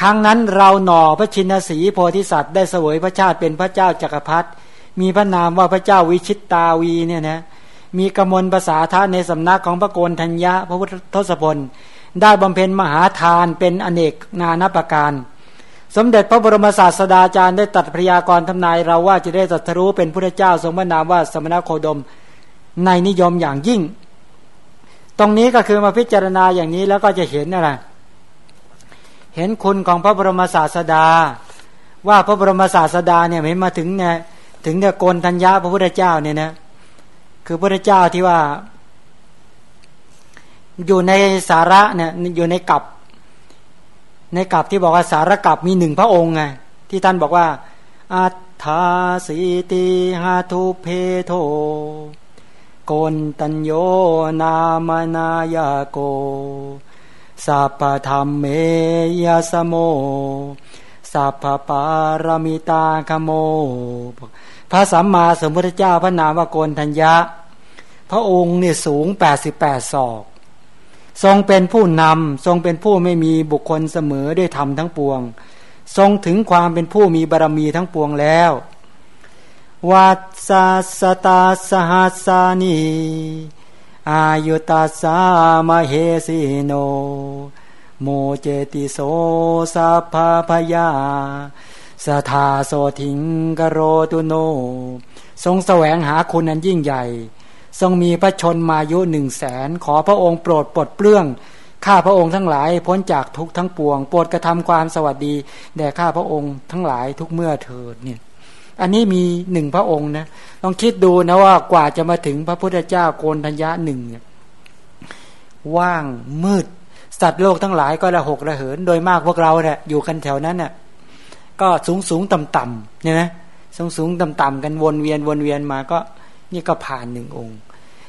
ครั้งนั้นเราหน่อพระชินสีโพธิสัตว์ได้เสวยพระชาติเป็นพระเจ้าจักรพรรดิมีพระนามว่าพระเจ้าวิชิตตาวีเนี่ยนะมีกมลภาษาท่าในสำนักของพระโกนธัญญะพระพุทธทศพล ได้บำเพ็ญมหาทานเป็นอเนกนานาประการ สมเด็จพระบรมศาสดาจารย์ได้ตัดพยากรณ์ทำนายเราว่าจะได้ตรัสรู้เป็นพระเจ้าทรงพระนามว่าสมณโคดมในนิยมอย่างยิ่ง ตรงนี้ก็คือมาพิจารณาอย่างนี้แล้วก็จะเห็นอะไร เห็นคุณของพระบรมศาสดา ว่าพระบรมศาสดาเนี่ยเห็นมาถึงเนี่ยถึงเนี่ยโกนธัญญาพระพุทธเจ้าเนี่ยนะคือพระเจ้าที่ว่า อยู่ในสาระเนี่ยอยู่ในกับ ในกับที่บอกว่าสารกับมีหนึ่งพระองค์ไงที่ท่านบอกว่าอัฏฐาสีติหาทุเพโทโกนตัญโยนามานายาโก สัพพธรรมเมยสโม สัพพปารมิตาคโม พระสัมมาสัมพุทธเจ้าพระนามวโกนทัญญะ พระองค์เนี่ยสูงแปดสิบแปดศอก ทรงเป็นผู้นำ ทรงเป็นผู้ไม่มีบุคคลเสมอด้วยธรรมทั้งปวง ทรงถึงความเป็นผู้มีบารมีทั้งปวงแล้ววัสสตาสหัสานี อายุตัสสามเหสิโน โมเจติโสสัพพพยาสทาโสทิงกโรตุโน ทรงแสวงหาคุณอันยิ่งใหญ่ ทรงมีพระชนมายุหนึ่งแสนขอพระองค์โปรดปลดเปลื้องข้าพระองค์ทั้งหลายพ้นจากทุกทั้งปวง โปรดกระทำความสวัสดีแด่ข้าพระองค์ทั้งหลายทุกเมื่อเถิดเนี่ย อันนี้มีหนึ่งพระองค์นะลองคิดดูนะว่ากว่าจะมาถึงพระพุทธเจ้าโกนธัญญะหนึ่งเนี่ยว่างมืด สัตว์โลกทั้งหลายก็ระหกระเหิน โดยมากพวกเราเนี่ยอยู่กันแถวนั้นเนี่ยก็สูงสูงต่ำต่ำเนี่ยนะสูงสูงต่ำต่ำกันวนเวียนวนเวียนมาก็นี่ก็ผ่านหนึ่งองค์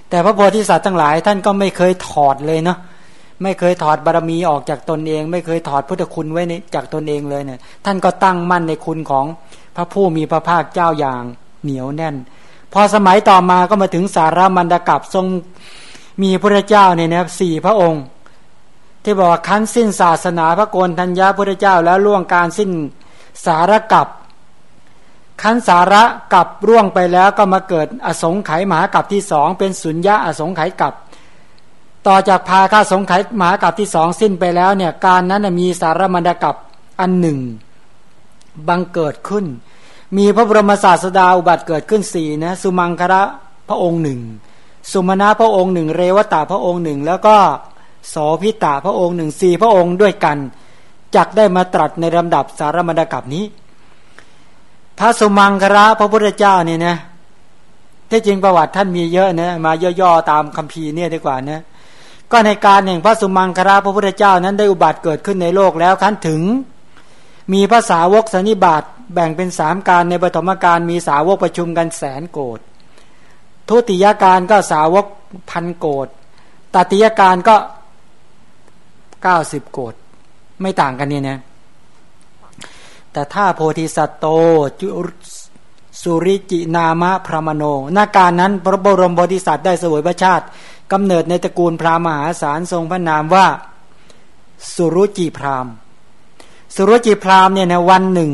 แต่พระโพธิสัตว์ทั้งหลาย ท่านก็ไม่เคยถอดเลยเนาะไม่เคยถอดบารมีออกจากตนเอง ไม่เคยถอดพุทธคุณไว้ในจากตนเองเลยเนี่ยท่านก็ตั้งมั่นในคุณของ พระผู้มีพระภาคเจ้าอย่างเหนียวแน่น พอสมัยต่อมาก็มาถึงสารามันดกับทรงมีพระเจ้าเนี่ยนะสี่พระองค์ ที่บอกคั้นสิ้นศาสนาพระโกนธัญญาพระเจ้าแล้วล่วงการสิ้นสารกับคั้นสาระกับร่วงไปแล้วก็มาเกิดอสงไขยมหากับที่สองเป็นสุญญาอสงไขยกับ ต่อจากพาข้าสงไขยมหากับที่สองสิ้นไปแล้วเนี่ยการนั้นมีสารมันดกับอันหนึ่ง บังเกิดขึ้น มีพระบรมศาสดาอุบัติเกิดขึ้นสี่นะสุมังคระพระองค์หนึ่งสุมาณะพระองค์หนึ่งเรวตาพระองค์หนึ่งแล้วก็โสพิตาพระองค์หนึ่งสี่พระองค์ด้วยกันจักได้มาตรัสในลำดับสารมณกับนี้ พระสุมังคระพระพุทธเจ้าเนี่ยนะที่จริงประวัติท่านมีเยอะนะมาย่อๆตามคัมภีร์เนี่ยดีกว่านะก็ในการแห่งพระสุมังคระพระพุทธเจ้านั้นได้อุบัติเกิดขึ้นในโลกแล้วคันถึง มีภาษาวกสันนิบาตแบ่งเป็นสามการในปฐมการมีสาวกประชุมกันแสนโกดทุติยการก็สาวกพันโกดตติยการก็เก้าสิบโกดไม่ต่างกันเนี่ยนะแต่ถ้าโพธิสัตโตจุสุริจินามะพรมโนนาการนั้นพระบรมโพธิสัตว์ได้สวยพระชาติกำเนิดในตระกูลพราหมหาศาลทรงพระนามว่า สุรุจิพราม สุรจิพรามเนี่ยในวันหนึ่ง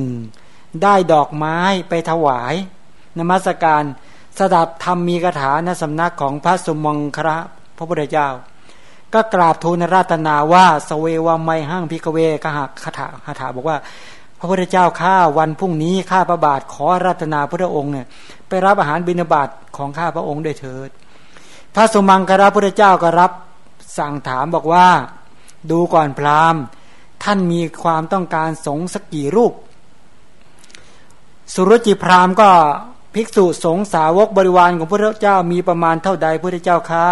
ได้ดอกไม้ไปถวาย นมัสการสดับธรรมมีคาถาณสำนักของพระสมงคระพระพุทธเจ้า ก็กราบทูลราตนาว่าสเววาไมห้างพิกเวกหคาถาคาถาบอกว่า พระพุทธเจ้าข้าวันพรุ่งนี้ข้าพระบาทขอรัตนาพระองค์เนี่ยไปรับอาหารบิณฑบาตของข้าพระองค์ด้วยเถิด พระสมังคระพุทธเจ้าก็รับสั่งถามบอกว่า ดูก่อนพราหมณ์ ท่านมีความต้องการสงสักกี่รูป สุรจิพรามก็ภิกษุสงสาวกบริวารของพระเจ้ามีประมาณเท่าใดพระเจ้าค่า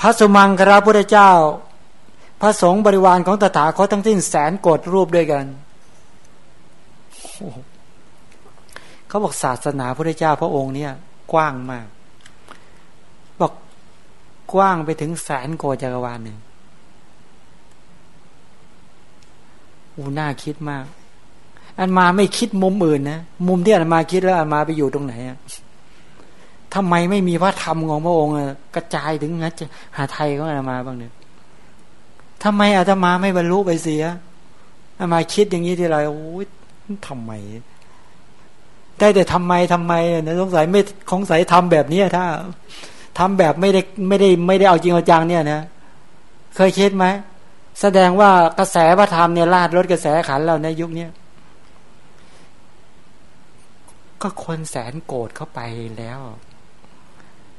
พระสมังคราพระเจ้า พระสงฆ์บริวารของตถาคตทั้งสิ้นแสนโกดรูปด้วยกันเขาบอกศาสนาพระเจ้าพระองค์เนี่ย กว้างมาก บอกกว้างไปถึงแสนโกดจักรวาลหนึ่ง อู้น่าคิดมาก อันมาไม่คิดมุมอื่นนะมุมที่อันมาคิดแล้วอันมาไปอยู่ตรงไหนอะทำไมไม่มีพระธรรมของพระองค์กระจายถึงนะจะหาไทยก็อันมาบ้างเนี่ยทำไมอาตมาไม่บรรลุไปเสียมาคิดอย่างนี้ทีไรโอ้ยทำไม ได้แต่ทำไมทำไมนะสงสัยไม่สงสัยทำแบบนี้ถ้าทำแบบไม่ได้ไม่ได้ไม่ได้เอาจริงเอาจังเนี่ยนะ เคยคิดไหม แสดงว่ากระแสพระธรรมเนี่ยลาดลดกระแสขันเราในยุคนี้ก็คนแสนโกรธเข้าไปแล้ว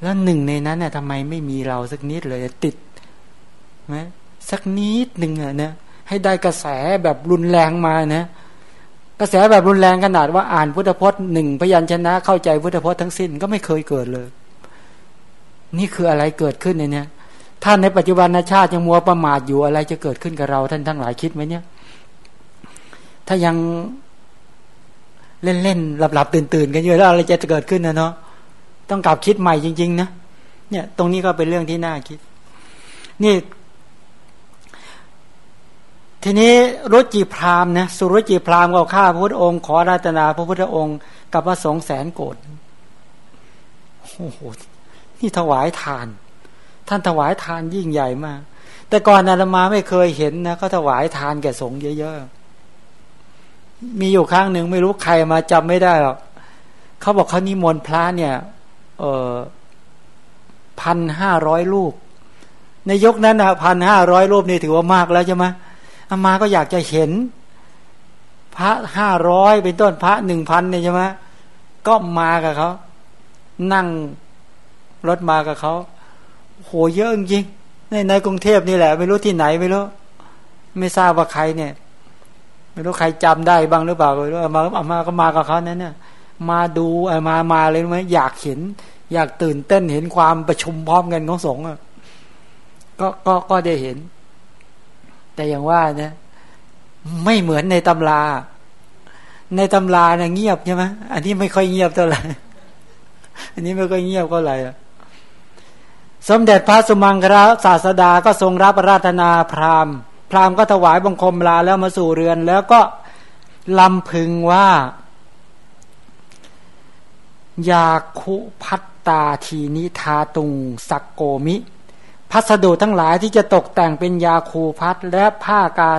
แล้วหนึ่งในนั้นเนี่ยทำไมไม่มีเราสักนิดเลยติดไหมสักนิดหนึ่งอะนะให้ได้กระแสแบบรุนแรงมานะ กระแสแบบรุนแรงขนาดว่าอ่านพุทธพจน์หนึ่งพยัญชนะเข้าใจพุทธพจน์ทั้งสิ้นก็ไม่เคยเกิดเลย นี่คืออะไรเกิดขึ้นในเนี้ย ท่านในปัจจุบันชาติยังมัวประมาทอยู่อะไรจะเกิดขึ้นกับเราท่านทั้งหลายคิดไหมเนี่ย ถ้ายังเล่นเล่นหลับหลับตื่นตื่นกันอยู่แล้วอะไรจะเกิดขึ้นนะเนาะต้องกลับคิดใหม่จริง ๆ นะเนี่ย ตรงนี้ก็เป็นเรื่องที่น่าคิด นี่ ทีนี้รุจิพรามนะสุรุจิพรามก็ข้าพระพุทธองค์ขอราตนาพระพุทธองค์กับพระสงฆ์แสนโกรธโอ้โหนี่ถวายทาน ท่านถวายทานยิ่งใหญ่มาก แต่ก่อนอาตมาไม่เคยเห็นนะเขาถวายทานแก่สงฆ์เยอะๆ มีอยู่ครั้งหนึ่งไม่รู้ใครมาจำไม่ได้หรอกเขาบอกเขานิมนต์พระเนี่ยเออพันห้าร้อยรูป ในยกนั้นนะพันห้าร้อยรูปนี่ถือว่ามากแล้วใช่ไหมอามาก็อยากจะเห็น พระห้าร้อยเป็นต้นพระหนึ่งพันเนี่ยใช่ไหมก็มากับเขานั่งรถมากับเขา โหเยอะจริงในในกรุงเทพนี่แหละ ไม่รู้ที่ไหนไม่รู้ ไม่ทราบว่าใครเนี่ย ไม่รู้ใครจำได้บ้างหรือเปล่าไม่รู้มาอามาก็มากับเขานั้นเนี่ยมาดูมามาเลยไหมอยากเห็น อยากตื่นเต้นเห็นความประชุมพร้อมกันของสงฆ์ก็ก็ก็ได้เห็น แต่อย่างว่าเนี่ยไม่เหมือนในตำรา ในตำราเนี่ยเงียบใช่ไหมอันนี้ไม่ค่อยเงียบเท่าไหร่อันนี้ไม่ค่อยเงียบเท่าไหร่ สมเด็จพระสุมังคลศาสดาก็ทรงรับราธนาพราหมณ์ พราหมณ์ก็ถวายบังคมลาแล้วมาสู่เรือน แล้วก็ลำพึงว่ายาคุพัตตาทีนิทาตุงสักโกมิพัสดุทั้งหลายที่จะตกแต่งเป็นยาคูพัดและผ้ากา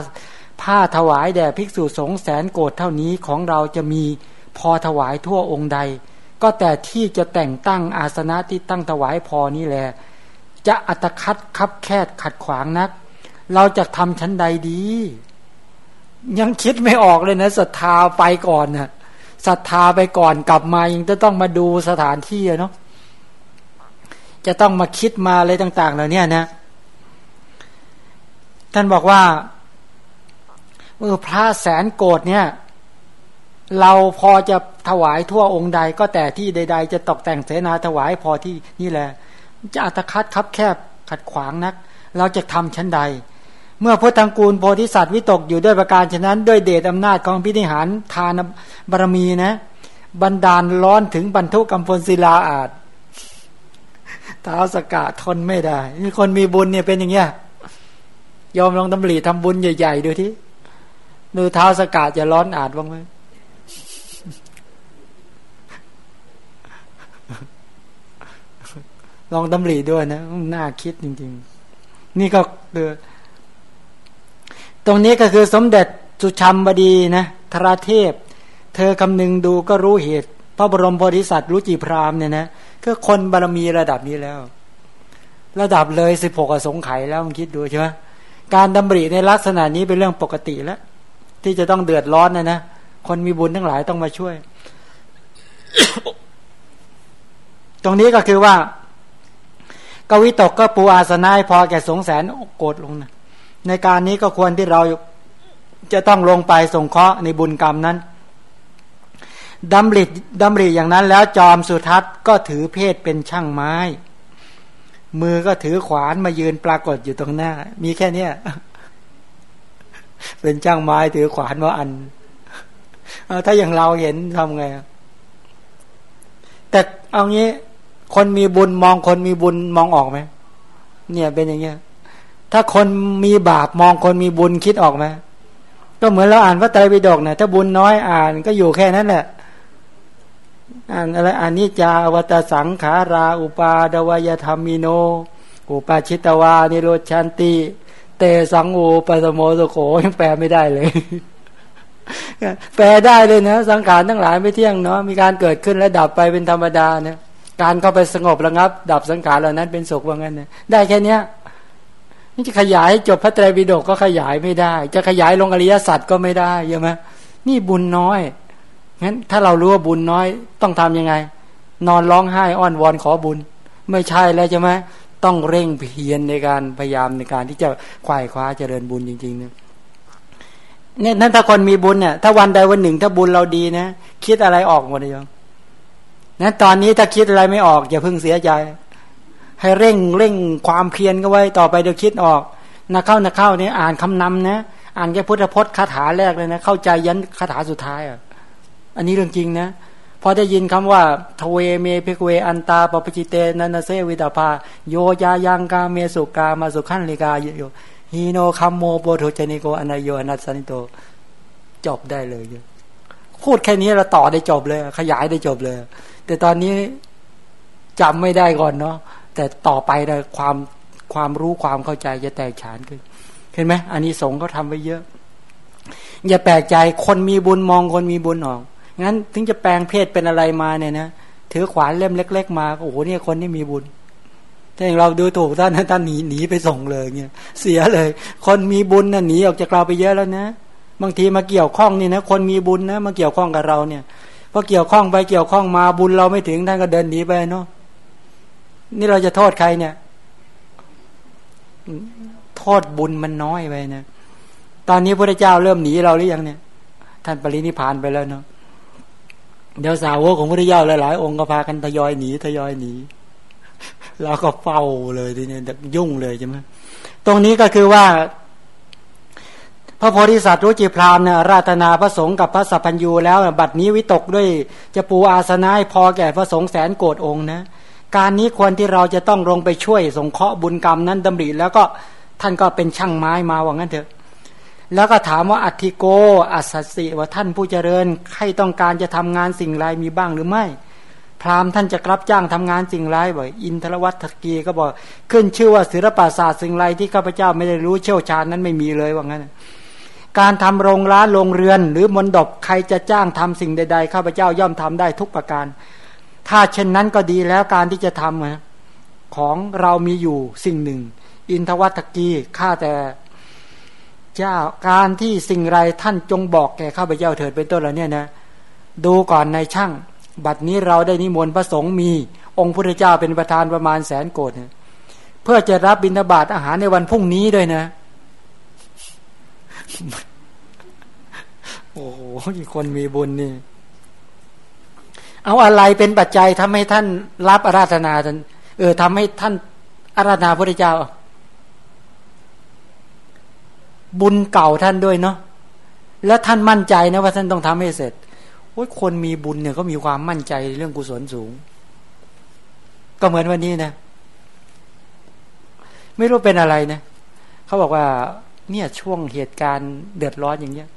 ผ้าถวายแด่ภิกษุสงฆ์แสนโกรธเท่านี้ของเราจะมีพอถวายทั่วองค์ใด ก็แต่ที่จะแต่งตั้งอาสนะที่ตั้งถวายพอนี้แหละ จะอัตคัดคับแคดขัดขวางนัก เราจะทำชั้นใดดี ยังคิดไม่ออกเลยนะศรัทธาไปก่อนนะศรัทธาไปก่อนกลับมายังจะต้องมาดูสถานที่เนาะจะต้องมาคิดมาอะไรต่าง ๆ เหล่านี้นะ ท่านบอกว่าเออพระแสนโกรธเนี่ย เราพอจะถวายทั่วองค์ใดก็แต่ที่ใด ๆ จะตกแต่งเสนาถวายพอที่นี่แหละ จะอัตคัดคับแคบขัดขวางนัก เราจะทำชั้นใด เมื่อพุทธังกูลโพธิสัตว์วิตกอยู่ด้วยประการฉะนั้น ด้วยเดชอำนาจของพิธิหารทานบารมีนะบันดาลร้อนถึงบรรทุกกำพลศิลาอาจเท้าสกาทนไม่ได้นี่คนมีบุญเนี่ยเป็นอย่างเงี้ยยอมลองตำหลีทำบุญใหญ่ ๆ ดูที่ดูเท้าสกาจะร้อนอาจบ้างไหม ลองตำหลีด้วยนะน่าคิดจริง ๆ นี่ก็เอตรงนี้ก็คือสมเด็จสุชัมบดีนะทราเทพ เธอคำนึงดูก็รู้เหตุ พระบรมโพธิสัตว์รู้จีพรามเนี่ยนะก็คนบารมีระดับนี้แล้ว ระดับเลยสิบหกสงไขแล้วคิดดูใช่ไหมการดำริในลักษณะนี้เป็นเรื่องปกติแล้ว ที่จะต้องเดือดร้อนนะนะคนมีบุญทั้งหลายต้องมาช่วย ตรงนี้ก็คือว่า กวิตกก็ปูอาสนะพอแก่สงแสนโกรธลงนะในการนี้ก็ควรที่เราจะต้องลงไปส่งเคราะห์ในบุญกรรมนั้นดำริดำริอย่างนั้นแล้วจอมสุทัศน์ก็ถือเพศเป็นช่างไม้ มือก็ถือขวานมายืนปรากฏอยู่ตรงหน้า มีแค่เนี้ยเป็นช่างไม้ถือขวานมาอันถ้าอย่างเราเห็นทำไงแต่เอางี้ คนมีบุญมองคนมีบุญมองออกไหมเนี่ยเป็นอย่างเงี้ย ถ้าคนมีบาปมองคนมีบุญคิดออกไหมก็เหมือนเราอ่านพระไตรปิฎกเนี่ยถ้าบุญน้อยอ่านก็อยู่แค่นั้นแหละอ่านอะไรอนิจจาวตสังขารา อุปปาทวยธัมมิโน อุปปัชชิตวา นิรุชฌันติ เตสัง วูปสโม สุโขยังแปลไม่ได้เลย แปลได้เลยนะ สังขารทั้งหลายไม่เที่ยงเนาะมีการเกิดขึ้นและดับไปเป็นธรรมดาเนี่ย การเข้าไปสงบระงับ ดับสังขารเหล่านั้นเป็นสุขว่างั้นนะได้แค่เนี้ยนี่จะขยายจบพระไตรปิฎกก็ขยายไม่ได้ จะขยายลงอริยสัจก็ไม่ได้ใช่ไหมนี่บุญน้อยงั้นถ้าเรารู้ว่าบุญน้อยต้องทํำยังไง นอนร้องไห้อ้อนวอนขอบุญ ไม่ใช่แล้วใช่ไหมต้องเร่งเพียรในการพยายามในการที่จะควายคว้าเจริญบุญจริงๆเนี่ยเนี่ยนั่นถ้าคนมีบุญเนี่ยถ้าวันใดวันหนึ่งถ้าบุญเราดีนะ คิดอะไรออกหมดเลยโยม นั้นตอนนี้ถ้าคิดอะไรไม่ออก อย่าเพิ่งเสียใจ ให้เร่งเร่งความเพียรก็ไว้ต่อไปเดี๋ยวคิดออกหนักเข้าหนักเข้าเนี่ยอ่านคำนำนะ อ่านแค่พุทธพจน์คาถาแรกเลยนะ เข้าใจยันคาถาสุดท้ายอะอันนี้เรื่องจริงนะพอได้ยินคำว่าทเวเม ภิกขเวอันตาปัพพชิเตน นเสวิตัพพาโย จายังกาเมสุกามสุขัลลิกานุโยโค หีโนคัมโมโปถุชชนิโกอนริโยอนัตถสัญหิโต จบได้เลย พูดแค่นี้เราต่อได้จบเลย ขยายได้จบเลย แต่ตอนนี้จำไม่ได้ก่อนเนาะแต่ต่อไปได้ความความรู้ความเข้าใจจะแตกฉานขึ้น เห็นไหมอันนี้สงเขาทำไว้เยอะ อย่าแปลกใจคนมีบุญมองคนมีบุญออกงั้นถึงจะแปลงเพศเป็นอะไรมาเนี่ยนะถือขวานเล่มเล็ก ๆ มาโอ้โหเนี่ยคนที่มีบุญถ้าอย่างเราดูถูกท่านท่านหนีหนีไปส่งเลยเงี้ยเสียเลย คนมีบุญน่ะหนีออกจากเราไปเยอะแล้วนะ บางทีมาเกี่ยวข้องนี่นะคนมีบุญนะมาเกี่ยวข้องกับเราเนี่ยพอเกี่ยวข้องไปเกี่ยวข้องมาบุญเราไม่ถึงท่านก็เดินหนีไปเนาะนี่เราจะโทษใครเนี่ย โทษบุญมันน้อยไปนะตอนนี้พระเจ้าเริ่มหนีเราหรือยังเนี่ย ท่านปรินิพานไปแล้วเนาะเดี๋ยวสาวกของพระเจ้าหลายๆองค์ก็พากันทยอยหนีทยอยหนีแล้วก็เฝ้าเลยทีนี้ยุ่งเลยใช่ไหมตรงนี้ก็คือว่า ระโพธิสัตว์รู้จิพรามเนี่ยราตนาพระสงฆ์กับพระสัพพัญญูแล้วบัดนี้วิตกด้วยจะปูอาสนะพอแก่พระสงฆ์แสนโกรธองค์นะ การนี้ควรที่เราจะต้องลงไปช่วยสงเคราะห์บุญกรรมนั้นดำริแล้วก็ท่านก็เป็นช่างไม้มาว่างั้นเถอะ แล้วก็ถามว่าอัติโก อัสสิว่าท่านผู้เจริญใครต้องการจะทำงานสิ่งไรมีบ้างหรือไม่ พราหมณ์ท่านจะรับจ้างทำงานสิ่งไรบ่อยอินทรวัตกีก็บอกขึ้นชื่อว่าศิลปศาสตร์สิ่งไรที่ข้าพเจ้าไม่ได้รู้เชี่ยวชาญนั้นไม่มีเลยว่างั้น การทำโรงร้านโรงเรือน หรือมนดบใครจะจ้างทำสิ่งใด ๆ ข้าพเจ้าย่อมทำได้ทุกประการ ถ้าเช่นนั้นก็ดีแล้วการที่จะทำของเรามีอยู่สิ่งหนึ่ง อินทวัตกีข้าแต่เจ้าการที่สิ่งไรท่านจงบอกแก่ข้าพเจ้าเถิดเป็นต้นแล้วเนี่ยนะ ดูก่อนในช่าง บัดนี้เราได้นิมนต์พระสงฆ์มี องค์พระเจ้าเป็นประธานประมาณแสนโกดเนี่ยเพื่อจะรับบิณฑบาตอาหารในวันพรุ่งนี้ด้วยนะ โอ้โหคนมีบุญนี่ เอาอะไรเป็นปัจจัยทำให้ท่านรับอาราธนาท่านเออทำให้ท่านอาราธนาพระเจ้า บุญเก่าท่านด้วยเนาะแล้วท่านมั่นใจนะว่าท่านต้องทำให้เสร็จโอ้ยคนมีบุญเนี่ยเขามีความมั่นใจเรื่องกุศลสูง ก็เหมือนวันนี้นะ ไม่รู้เป็นอะไรนะเขาบอกว่า เนี่ยช่วงเหตุการณ์เดือดร้อนอย่างเงี้ย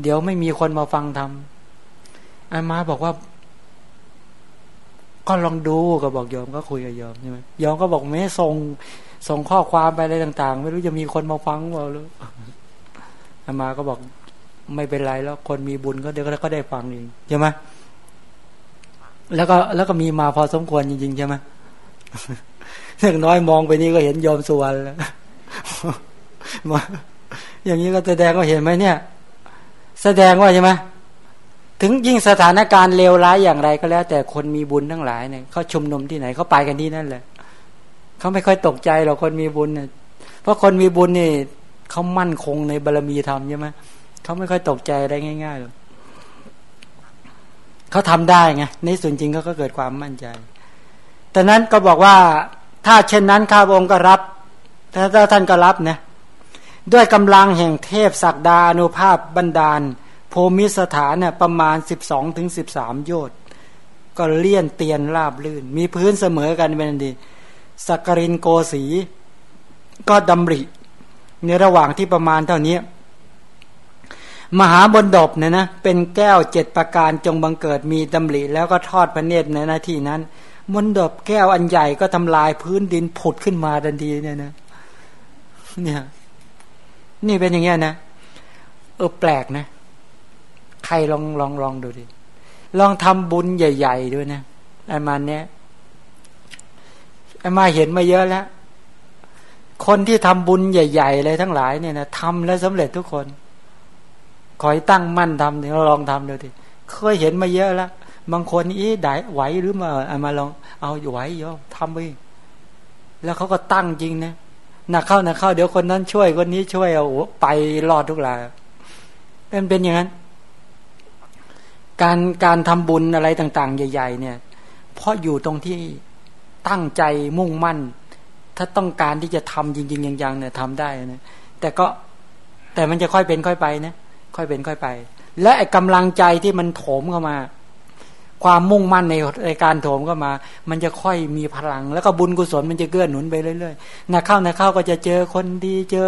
เดี๋ยวไม่มีคนมาฟังทำอามาบอกว่า ก็ลองดูก็บอกยอมก็คุยกับยอมใช่ไหมยอมก็บอกไม่ส่งส่งข้อความไปอะไรต่าง ๆ ไม่รู้จะมีคนมาฟังเปล่าหรืออามาก็บอกไม่เป็นไรแล้ว คนมีบุญก็เดี๋ยวก็ได้ฟังเองใช่ไหมแล้วก็แล้วก็มีมาพอสมควรจริงๆใช่ไหมเล็กน้อยมองไปนี่ก็เห็นยอมสุวรรณแล้ว อย่างนี้ก็แสดงก็เห็นไหมเนี่ย แสดงว่าใช่ไหมถึงยิ่งสถานการณ์เลวร้ายอย่างไรก็แล้ว แต่คนมีบุญทั้งหลายเนี่ยเขาชุมนุมที่ไหนเขาไปกันที่นั่นแหละเขาไม่ค่อยตกใจหรอกคนมีบุญเนี่ยเพราะคนมีบุญนี่เขามั่นคงในบารมีธรรมใช่ไหมเขาไม่ค่อยตกใจได้ง่ายๆหรอกเขาทำได้ไงในส่วนจริงเขาก็เกิดความมั่นใจ แต่นั้นก็บอกว่าถ้าเช่นนั้นข้าพองค์ก็รับถ้าท่านก็รับนะ ด้วยกำลังแห่งเทพศักดานุภาพบันดาลภูมิสถานเนี่ยประมาณสิบสองถึงสิบสามโยชน์ก็เลี่ยนเตียนราบลื่น มีพื้นเสมอกันเป็นดีสักกรินโกสีก็ดำริในระหว่างที่ประมาณเท่านี้ มหาบนดบเนี่ยนะเป็นแก้วเจ็ดประการจงบังเกิดมีดำริแล้วก็ทอดพระเนตรในหน้าที่นั้นมนดบแก้วอันใหญ่ก็ทำลายพื้นดินผุดขึ้นมาทันทีเนี่ยนะเนี่ย นี่เป็นอย่างเงี้ยนะ เออแปลกนะ ใครลองลองลองดูดิ ลองทำบุญใหญ่ ๆ ด้วยนะไอ้มันเนี้ยไอมาเห็นมาเยอะแล้ว คนที่ทำบุญใหญ่ๆเลยทั้งหลายเนี่ยนะทำแล้วสำเร็จทุกคนคอยตั้งมั่นทำเราลองทำดูดิเคยเห็นมาเยอะแล้วบางคนอีได้ไหวหรือมาเอามาลอง เอาอยู่ไหวโยมทำไปแล้วเขาก็ตั้งจริงนะ หนักเข้าหนักเข้าเดี๋ยวคนนั้นช่วยคนนี้ช่วยเอาไปรอดทุกรายเป็นเป็นอย่างนั้น การการทำบุญอะไรต่าง ๆ ใหญ่ ๆ เนี่ย เพราะอยู่ตรงที่ตั้งใจมุ่งมั่น ถ้าต้องการที่จะทำจริง ๆ อย่างๆเนี่ยทำได้นะแต่ก็แต่มันจะค่อยเป็นค่อยไปนะค่อยเป็นค่อยไป และไอ้กำลังใจที่มันโถมเข้ามา ความมุ่งมั่นในในการโถมก็มา มันจะค่อยมีพลัง แล้วก็บุญกุศลมันจะเกื้อหนุนไปเรื่อยๆนะเข้านะเข้าก็จะเจอคนดีเจอ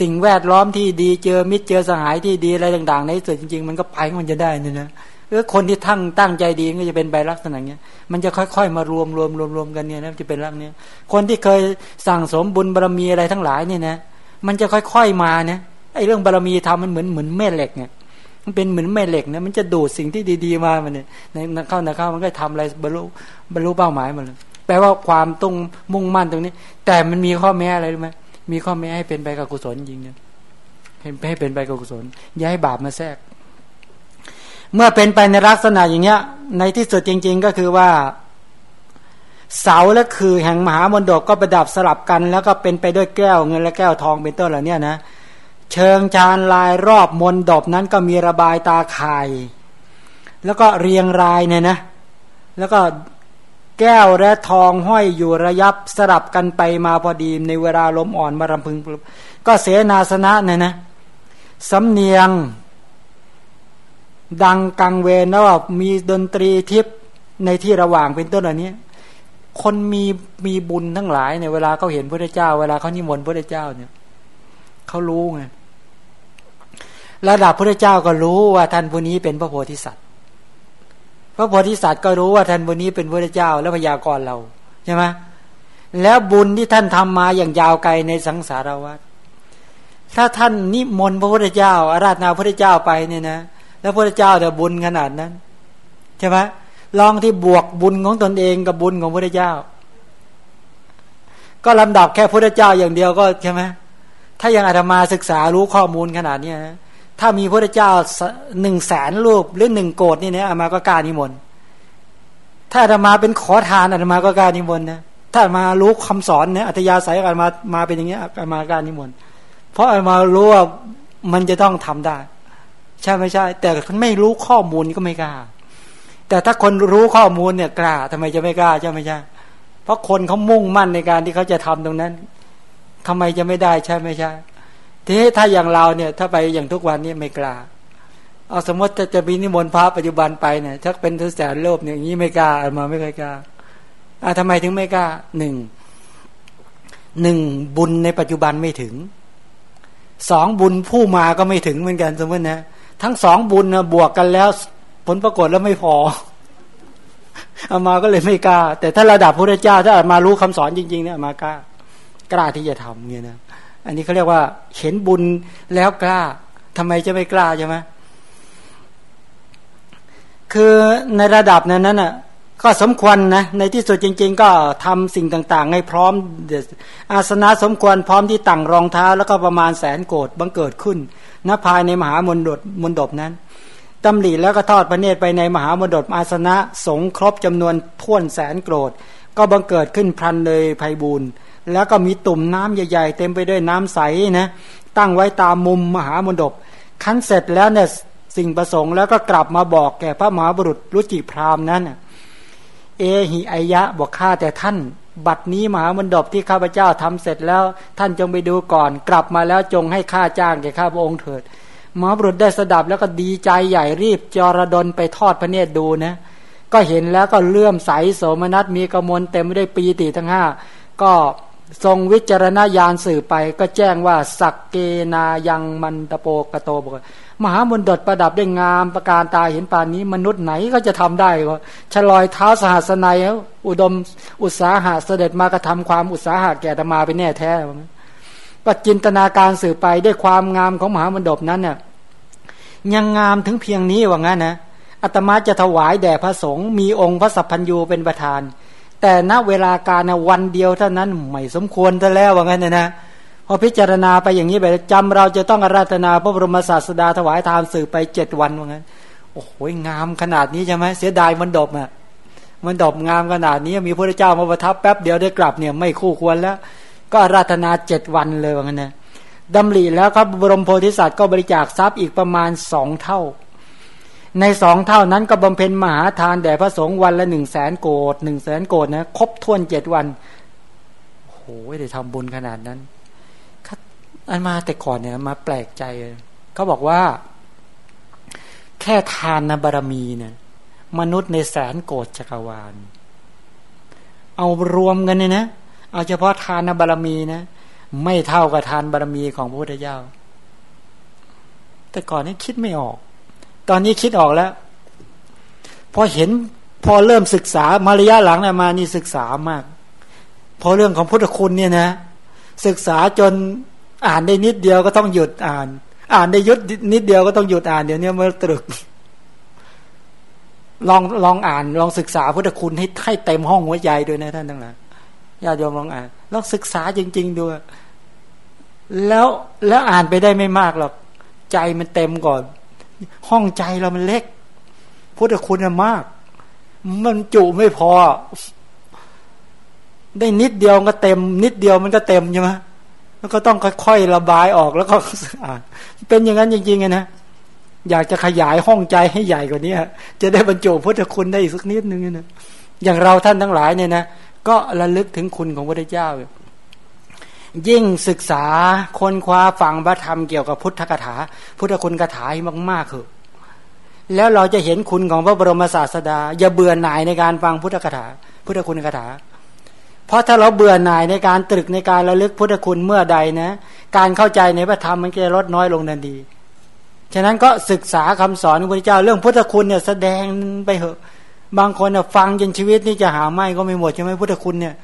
สิ่งแวดล้อมที่ดีเจอมิตรเจอสหายที่ดีอะไรต่าง ๆ ในสุดจริงๆ มันก็ไปมันจะได้นี่นะเออคนที่ทั้งตั้งใจดีก็จะเป็นใบลักษณะเนี้ยมันจะค่อยๆมารวมรวมรวมรวมกันเนี่ยนะจะเป็นรักเนี้ยคนที่เคยสั่งสมบุญบารมีอะไรทั้งหลายเนี่ยนะ มันจะค่อยๆมาเนะไอ้เรื่องบารมีทำมันเหมือนเหมือนแม่เหล็กเนี่ย มันเป็นเหมือนแม่เหล็กนะมันจะดูดสิ่งที่ดี ๆมามันเนี่ยในนักเข้านักเข้ามันก็ทำอะไรบรรลุบรรลุเป้าหมายมันเลยแปลว่าความตรงมุ่งมั่นตรงนี้ แต่มันมีข้อแม้อะไรรู้ไหมมีข้อแม้ให้เป็นไปกับกุศลจริงเนี่ยให้เป็นไปกับกุศลอย่าให้บาปมาแทรก เมื่อเป็นไปในลักษณะอย่างเงี้ย ในที่สุดจริง ๆ ก็คือว่า เสาและคือแห่งมหามนดกก็ประดับสลับกัน แล้วก็เป็นไปด้วยแก้วเงินและแก้วทองเป็นต้นเหล่านี้นะ เชิงชานลายรอบมนดบนั้นก็มีระบายตาข่าย แล้วก็เรียงรายเนี่ยนะ แล้วก็แก้วและทองห้อยอยู่ระยับสลับกันไปมาพอดีในเวลาลมอ่อนมารำพึง ก็เสนาสนะเนี่ยนะสำเนียง ดังกังเวนแล้วมีดนตรีทิพย์ในที่ระหว่างเป็นต้นอันนี้คนมีมีบุญทั้งหลายเนี่ยเวลาเขาเห็นพระเจ้า เวลาเขานิมนต์พระเจ้าเนี่ยเขารู้ไง ระดับพระเจ้าก็รู้ว่าท่านผู้นี้เป็นพระโพธิสัตว์ พระโพธิสัตว์ก็รู้ว่าท่านผู้นี้เป็นพระเจ้าและพยากรเราใช่ไหมแล้วบุญที่ท่านทำมาอย่างยาวไกลในสังสารวัฏถ้าท่านนิมนต์พระพุทธเจ้า อาราธนาพระพุทธเจ้าไปเนี่ยนะ แล้วพระพุทธเจ้าจะบุญขนาดนั้นใช่ไหมลองที่บวกบุญของตนเองกับบุญของพระพุทธเจ้า ก็ลำดับแค่พระพุทธเจ้าอย่างเดียวก็ใช่ไหมถ้ายังอาตมาศึกษารู้ข้อมูลขนาดนี้นะ ถ้ามีพระเจ้าหนึ่งแสนรูปหรือหนึ่งโกดนี่เนี่ยอามาก็กล้านิมนต์ถ้าอาตมาเป็นขอทานอาตมาก็กล้านิมนต์นะถ้ามารู้คำสอนเนี่ยอัตยาศัยอาตมามาเป็นอย่างเงี้ยอามาการนิมนต์เพราะอาตมารู้ว่ามันจะต้องทำได้ ใช่ไม่ใช่ แต่คนไม่รู้ข้อมูลก็ไม่กล้า แต่ถ้าคนรู้ข้อมูลเนี่ยกล้าทำไมจะไม่กล้าใช่ไม่ใช่เพราะคนเขามุ่งมั่นในการที่เขาจะทำตรงนั้นทำไมจะไม่ได้ใช่ไม่ใช่ ทีนี้ถ้าอย่างเราเนี่ย ถ้าไปอย่างทุกวันนี้ไม่กล้า เอาสมมติจะจะมีนิมนต์พระปัจจุบันไปเนี่ยถ้าเป็นทุแสนโลภเนี่ยอย่างนี้ไม่กล้าอามาไม่เคยกล้าอ่าทำไมถึงไม่กล้าหนึ่งหนึ่งบุญในปัจจุบันไม่ถึงสองบุญผู้มาก็ไม่ถึงเหมือนกันสมมตินะทั้งสองบุญนะบวกกันแล้ว ผลปรากฏแล้วไม่พออามาก็เลยไม่กล้า แต่ถ้าระดับพระเจ้าถ้าอามารู้คำสอนจริงๆเนี่ยมากล้ากล้าที่จะทำเงี้ยนะ อันนี้เขาเรียกว่า เห็นบุญแล้วกล้าทำไมจะไม่กล้าใช่ไหมคือในระดับนั้นนั้นอะก็สมควรนะในที่สุดจริง ๆ ก็ทำสิ่งต่าง ๆ ให้พร้อมอาสนะสมควรพร้อมที่ตั้งรองเท้า แล้วก็ประมาณแสนโกดบังเกิดขึ้นณภายในมหามนดบมนดบนั้นตำหลีแล้วก็ทอดพระเนตรไปในมหามนดบอาสนะสงครบจำนวนท่วนแสนโกรธก็บังเกิดขึ้นพลันเลยภัยบูรณ์ แล้วก็มีตุ่มน้ำใหญ่ ๆ เต็มไปด้วยน้ำใสนะตั้งไว้ตามมุมมหามนดบคั้นเสร็จแล้วเนี่ยสิ่งประสงค์แล้วก็กลับมาบอกแก่พระมหาบุรุษรุจิพรามนั้นเอหิอายะบอกข้าแต่ท่าน บัดนี้มหามนดบที่ข้าพเจ้าทำเสร็จแล้ว ท่านจงไปดูก่อน กลับมาแล้วจงให้ข้าจ้างแก่ข้าพระองค์เถิดมหาบุรุษได้สดับแล้วก็ดีใจใหญ่รีบจรดนไปทอดพระเนตรดูนะ ก็เห็นแล้วก็เลื่อมใสโสมนัสมีกมลเต็มไปด้วยปีติทั้งห้าก็ ทรงวิจารณญาณสื่อไป ก็แจ้งว่า สักเกนายังมันตะโปกโตบอกมหามนดดประดับได้งามประการตาเห็นป่านนี้ มนุษย์ไหนก็จะทำได้ก็ฉลอยเท้าสหัสนัยอุดมอุตสาหะเสด็จมากระทำความอุตสาหะแก่ตมาไปแน่แท้ก็จินตนาการสื่อไปด้วยความงามของมหามนดบนั้นเนี่ยยังงามถึงเพียงนี้ว่างั้นนะอาตมาจะถวายแด่พระสงฆ์มีองค์พระสัพพัญญูเป็นประธาน แต่ณเวลาการวันเดียวเท่านั้นไม่สมควรจะแล้วว่างั้นนะนะพอพิจารณาไปอย่างนี้ไปจำเราจะต้องอาราธนาพระบรมศาสดาถวายทานสื่อไปเจ็ดวันว่างั้น โอ้โหงามขนาดนี้ใช่ไหมเสียดายมันดบอะมันดบงามขนาดนี้มีพระเจ้ามาประทับแป๊บเดียวได้กลับเนี่ยไม่คู่ควรแล้ว ก็อาราธนาเจ็ดวันเลยว่างั้นนะดำริแล้วครับบรมโพธิสัตว์ก็บริจาคทรัพย์อีกประมาณสองเท่า ในสองเท่านั้นก็บำเพ็ญมหาทานแด่พระสงฆ์วันละหนึ่งแสนโกดหนึ่งแสนโกดนะครบถ้วนเจ็ดวันโอ้โหได้ทำบุญขนาดนั้นอันมาแต่ก่อนเนี่ยมาแปลกใจเขาบอกว่า แค่ทานนบารมีเนี่ยมนุษย์ในแสนโกดจักรวาล เอารวมกันเนี่ยนะเอาเฉพาะทานบารมีนะไม่เท่ากับทานบารมีของพระพุทธเจ้า แต่ก่อนนี้คิดไม่ออก ตอนนี้คิดออกแล้ว พอเห็นพอเริ่มศึกษามาระยะหลังเนี่ยมานี่ศึกษามาก พอเรื่องของพุทธคุณเนี่ยนะ ศึกษาจนอ่านได้นิดเดียวก็ต้องหยุดอ่าน อ่านได้ยุดนิดเดียวก็ต้องหยุดอ่านเดี๋ยวนี้มื่อตรึก ลองลองอ่านลองศึกษาพุทธคุณให้ให้เต็มห้องหัวใจด้วยนะท่านทั้งหลายญาติโยมลองอ่านลองศึกษาจริง ๆดูแล้วแล้วอ่านไปได้ไม่มากหรอกใจมันเต็มก่อน ห้องใจเรามันเล็ก พุทธคุณมาก มันจุไม่พอ ได้นิดเดียวก็เต็ม นิดเดียวมันก็เต็มใช่ไหมแล้วก็ต้องค่อยๆระบายออกแล้วก็อ่านเป็นอย่างนั้นจริงๆไงนะอยากจะขยายห้องใจให้ใหญ่กว่านี้จะได้บรรจุพุทธคุณได้อีกสักนิดนึงนะอย่างเราท่านทั้งหลายเนี่ยนะก็ระลึกถึงคุณของพระเจ้า ยิ่งศึกษาคนคว้าฟังพระธรรมเกี่ยวกับพุทธคาถา พุทธคุณคาถาให้มากๆคือแล้วเราจะเห็นคุณของพระบรมศาสดา อย่าเบื่อหน่ายในการฟังพุทธคาถา พุทธคุณคาถา เพราะถ้าเราเบื่อหน่ายในการตรึกในการระลึกพุทธคุณเมื่อใดนะ การเข้าใจในพระธรรมมันจะลดน้อยลงทันทีฉะนั้นก็ศึกษาคำสอนของพระเจ้าเรื่องพุทธคุณเนี่ยแสดงไปเหอะ บางคนฟังจนชีวิตนี่จะหาไม่ก็ไม่หมดใช่ไหมพุทธคุณเนี่ย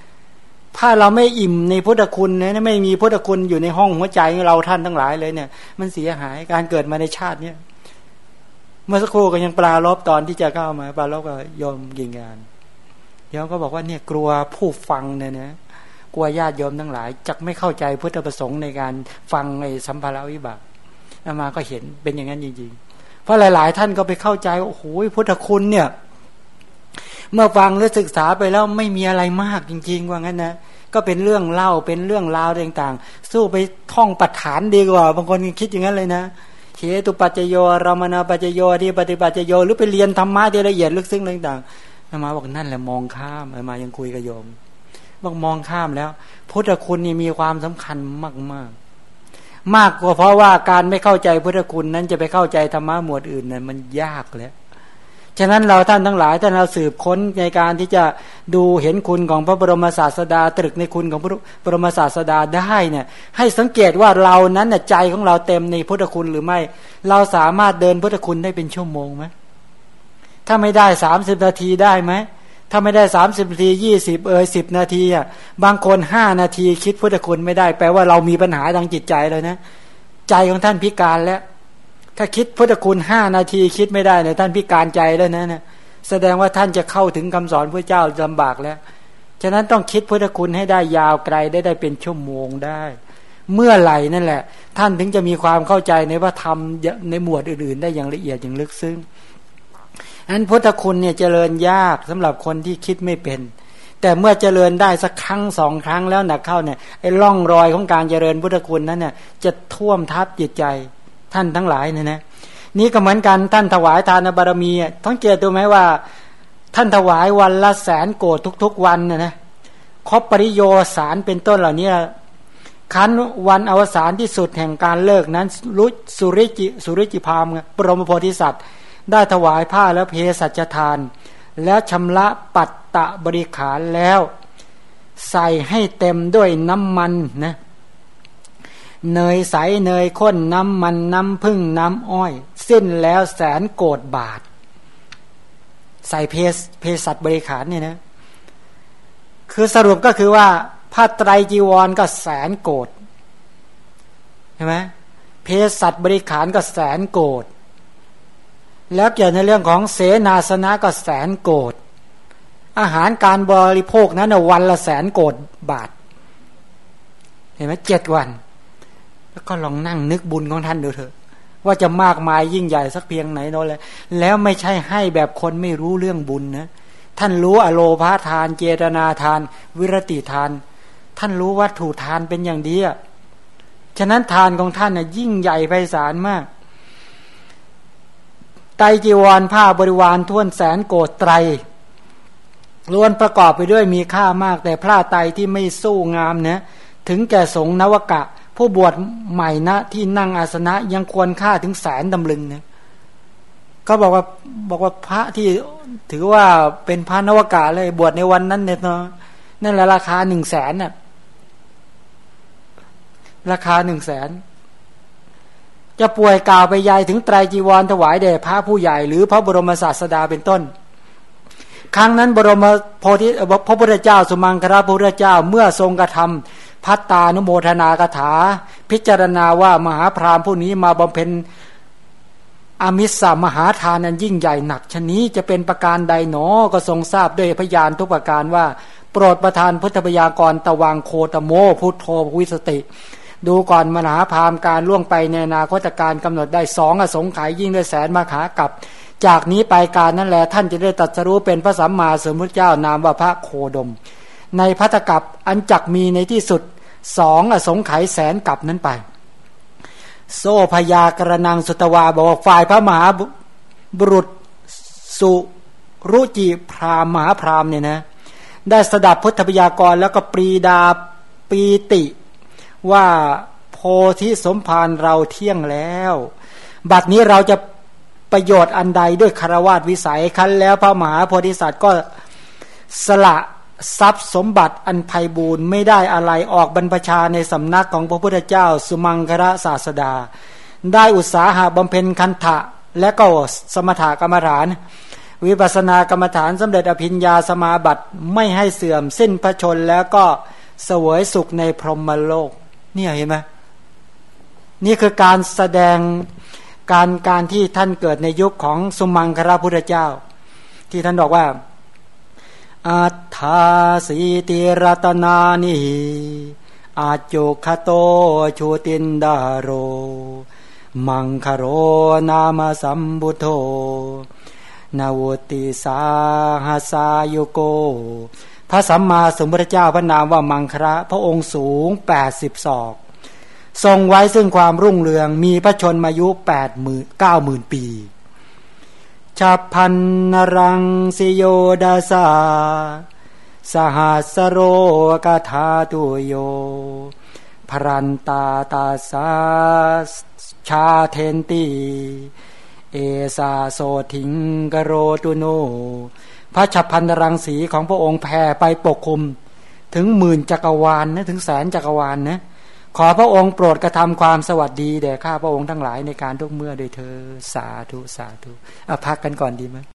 ถ้าเราไม่อิ่มในพุทธคุณนะไม่มีพุทธคุณอยู่ในห้องหัวใจเราท่านทั้งหลายเลยเนี่ย มันเสียหายการเกิดมาในชาติเนี่ยเมื่อสักครู่ก็ยังปลารบตอนที่จะเข้ามาปลารบก็ยอมยิงงานยอมก็บอกว่าเนี่ยกลัวผู้ฟังเนี่ยนะกลัวญาติโยมทั้งหลายจะไม่เข้าใจพุทธประสงค์ในการฟังไอ้สัมภาระวิบากอามาก็เห็นเป็นอย่างนั้นจริงๆ เพราะหลาย ๆ ท่านก็ไปเข้าใจโอ้โหพุทธคุณเนี่ย เมื่อฟังและศึกษาไปแล้วไม่มีอะไรมากจริง ๆ ว่างั้นนะก็เป็นเรื่องเล่าเป็นเรื่องราวต่างๆ สู้ไปท่องปัจฐานดีกว่า บางคนคิดอย่างนั้นเลยนะเขตุปัจจโยรามนาปัจจโยที่ปฏิปัจจโยหรือไปเรียนธรรมะที่ละเอียดลึกซึ้งต่างๆมาบอกนั่นแหละมองข้ามมายังคุยกับโยมบอกมองข้ามแล้ว พุทธคุณนี่มีความสำคัญมากมากมากกว่าเพราะว่าการไม่เข้าใจพุทธคุณนั้นจะไปเข้าใจธรรมะหมวดอื่นนั้นมันยากแล้ว ฉะนั้นเราท่านทั้งหลายท่านเราสืบค้นในการที่จะดูเห็นคุณของพระบรมศาสดาตรึกในคุณของพระบรมศาสดาได้เนี่ยให้สังเกตว่าเรานั้นใจของเราเต็มในพุทธคุณหรือไม่ เราสามารถเดินพุทธคุณได้เป็นชั่วโมงไหมถ้าไม่ได้สามสิบนาทีได้ไหมถ้าไม่ได้สามสิบนาทียี่สิบเออสิบนาทีอะบางคนห้านาทีคิดพุทธคุณไม่ได้ แปลว่าเรามีปัญหาทางจิตใจเลยนะ ใจของท่านพิการแล้ว ถ้าคิดพุทธคุณห้านาทีคิดไม่ได้เนี่ยท่านพิการใจแล้วนะเนี่ยแสดงว่าท่านจะเข้าถึงคำสอนพระเจ้าลำบากแล้ว ฉะนั้นต้องคิดพุทธคุณให้ได้ยาวไกลได้ได้เป็นชั่วโมงได้ เมื่อไหร่นั่นแหละ ท่านถึงจะมีความเข้าใจในว่าทำในหมวดอื่นๆ ได้อย่างละเอียดอย่างลึกซึ้งอันพุทธคุณเนี่ยเจริญยากสำหรับคนที่คิดไม่เป็น แต่เมื่อเจริญได้สักครั้งสองครั้งแล้วหนักเข้าเนี่ยไอ้ร่องรอยของการเจริญพุทธคุณนั้นเนี่ยจะท่วมทับจิตใจ ท่านทั้งหลายเนี่ยนะนี่ก็เหมือนกันท่านถวายทานบารมีต้องเจอตัวไหมว่า ท่านถวายวันละแสนโกดทุก ๆ วันนะนะครบปริโยสารเป็นต้นเหล่านี้คันวันอวสานที่สุดแห่งการเลิกนั้นรุสุริจิสุริจิพามปรมโพธิสัตว์ ได้ถวายผ้าแล้วเพสัจทาน แล้วชำระปัตตะบริขารแล้ว ใส่ให้เต็มด้วยน้ำมันนะ เนยใสเนยข้นน้ำมันน้ำพึ่งน้ำอ้อย สิ้นแล้วแสนโกดบาท ใส่เพศเพศสัตว์บริขารเนี่ยนะคือสรุปก็คือว่าผ้าไตรจีวรก็แสนโกดใช่ไหมเพศสัตว์บริขารก็แสนโกดแล้วเกี่ยวในเรื่องของเสนาสนะก็แสนโกดอาหารการบริโภคนั้นวันละแสนโกดบาท เห็นไหมเจ็ดวัน ก็ลองนั่งนึกบุญของท่านดูเถอะ ว่าจะมากมายยิ่งใหญ่สักเพียงไหนโน้นเลยแล้วไม่ใช่ให้แบบคนไม่รู้เรื่องบุญนะท่านรู้อโลภาทาน เจตนาทาน วิรติทาน ท่านรู้วัตถุทานเป็นอย่างดีอะฉะนั้นทานของท่านน่ะยิ่งใหญ่ไพศาลมาก ไตจีวรผ้าบริวารท่วนแสนโกดไตรล้วนประกอบไปด้วยมีค่ามาก แต่พระไตที่ไม่สู้งามเนี่ยถึงแก่สงนวกะ ผู้บวชใหม่นะที่นั่งอาสนะยังควรค่าถึงแสนดำลึงเนี่ยก็บอกว่าบอกว่าพระที่ถือว่าเป็นพระนวกะเลยบวชในวันนั้นเนี่ยเนาะนั่นแหละราคาหนึ่งแสนน่ะราคาหนึ่งแสนจะป่วยกล่าวไปยายถึงไตรจีวรถวายแด่พระผู้ใหญ่หรือพระบรมศาสดาเป็นต้น ครั้งนั้นบรมโพธิพระพุทธเจ้า สุมังคราพระพุทธเจ้าเมื่อทรงกระทำ พัตตานุโมทนากถา พิจารณาว่ามหาพรามผู้นี้มาบำเพ็ญอามิสามหาทานนั้นยิ่งใหญ่หนักชนี้จะเป็นประการใดหนอก็ทรงทราบด้วยพยานทุกประการว่า โปรดประทานพุทธพยากรตะวังโคตโม พุทโธวิสติ ดูก่อนมหาพรามการล่วงไปในนาคตการกำหนดได้สองอสงไขยยิ่งด้วยแสนมาขากับ จากนี้ไปการนั่นแหละท่านจะได้ตัดสรู้เป็นพระสัมมาสัมพุทธเจ้านามว่าพระโคดม ในพัตกับอันจักมีในที่สุดสองอสงไขยแสนกับนั้นไป โซพยากระนังสุตวาบอกว่าฝ่ายพระมหาบุรุษสุรุจิพรามมหาพรามเนี่ยนะได้สดับพุทธพยากรแล้วก็ปรีดาปีติ ว่าโพธิสมภารเราเที่ยงแล้ว บัดนี้เราจะประโยชน์อันใดด้วยคารวาสวิสัยคันแล้วพระมหาโพธิสัตว์ก็สละ ทรัพย์สมบัติอันไพบูรณ์ไม่ได้อะไรออกบรรพชาในสำนักของพระพุทธเจ้า สุมังคระศาสดา ได้อุตสาหะบำเพ็ญคันทะและก็สมถกรรมฐาน วิปัสสนากรรมฐานสำเร็จอภิญญาสมาบัติไม่ให้เสื่อมสิ้นพระชนแล้วก็เสวยสุขในพรหมโลกเนี่ยเห็นไหมนี่คือการแสดงการการที่ท่านเกิดในยุคของสุมังคราพุทธเจ้า ที่ท่านบอกว่า อัฏฐาสีติรัตนานิอาจุคโตชูตินดาโร มังคโรนามสัมบุโธนาวุติสาหาสายุโก พระสัมมาสัมพุทธเจ้าพระนามว่ามังคระ พระองค์สูงแปดสิบศอก ทรงไว้ซึ่งความรุ่งเรืองมีพระชนมายุแปดหมื่นเก้าหมื่นปี ชาพันนรังสิโยดาสา สหัสโรกธาตุโย พรันตาตาสาชาเทนตีเอสาโซทิงกโรตุโน พระฉับพันรังสีของพระองค์แผ่ไปปกคลุม ถึงหมื่นจักรวาลนนะถึงแสนจักรวาลนนะ ขอพระองค์โปรดกระทำความสวัสดีแด่ข้าพระองค์ทั้งหลายในการทุกเมื่อโดยเธอสาธุสาธุอพักกันก่อนดีไหม